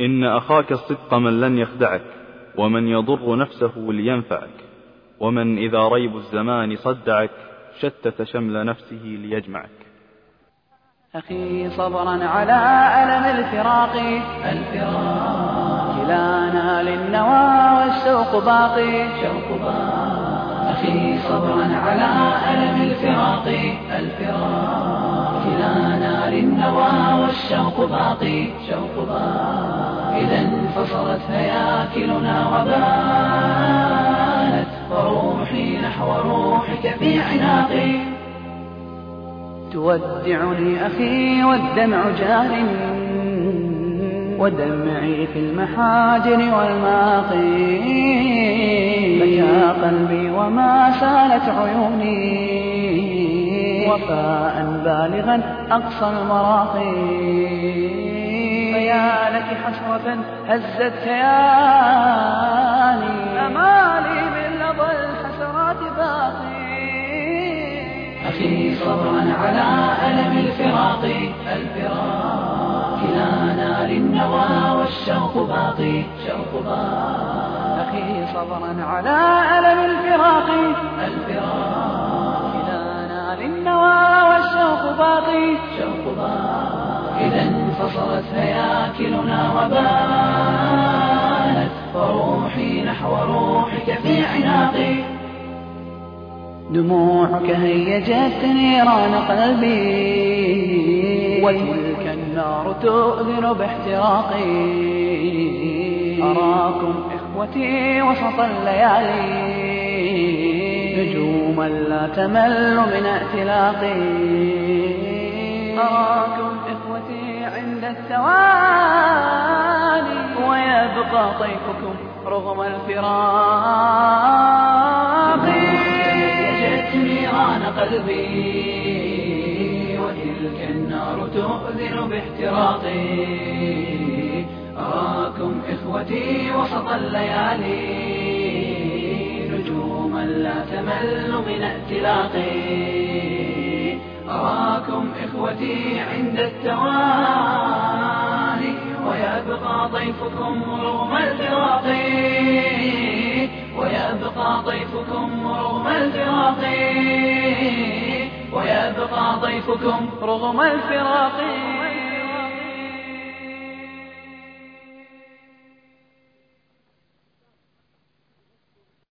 إن أخاك الصدق من لن يخدعك ومن يضر نفسه لينفعك ومن إذا ريب الزمان صدعك شتت شمل نفسه ليجمعك. أخي صبرا على ألم الفراق الفراق كلانا للنوى والشوق باقي. شوق باقي أخي صبرا على ألم الفراق الفراق كلانا للنوى والشوق باقي شوق باقي إذا انفصلت هياكلنا وبانت وروحي نحو روحك في عناقي. تودعني أخي والدمع جار. ودمعي في المحاجر والماقي. بكى قلبي وما سالت عيوني. وفاء بالغا أقصى المراقي فيا لك حسرة هزت كياني. أمالي من لظى الحسرات باقي. أخي صبرا على ألم الفراق. الفراق كلانا للنوى والشوق باقي. شوق باقي. أخي صبرا على ألم الفراق. الفراق كلانا للنوى والشوق باقي. شوق باقي. إذا انفصلت هياكلنا وبانت وروحي نحو روحك في عناقي دموعك هيجت نيران قلبي. وتلك النار تؤذن باحتراقي. أراكم إخوتي وسط الليالي. نجوما لا تمل من ائتلاقي أراكم إخوتي عند الثواني ويبقى طيفكم رغم الفراق. نيران قلبي وتلك النار تؤذن باحتراقي. أراكم إخوتي وسط الليالي. لا تمل من ائتلاقي أراكم إخوتي عند التوالي ويبقى ضيفكم رغم الفراق ويبقى ضيفكم رغم الفراق ويبقى ضيفكم رغم الفراق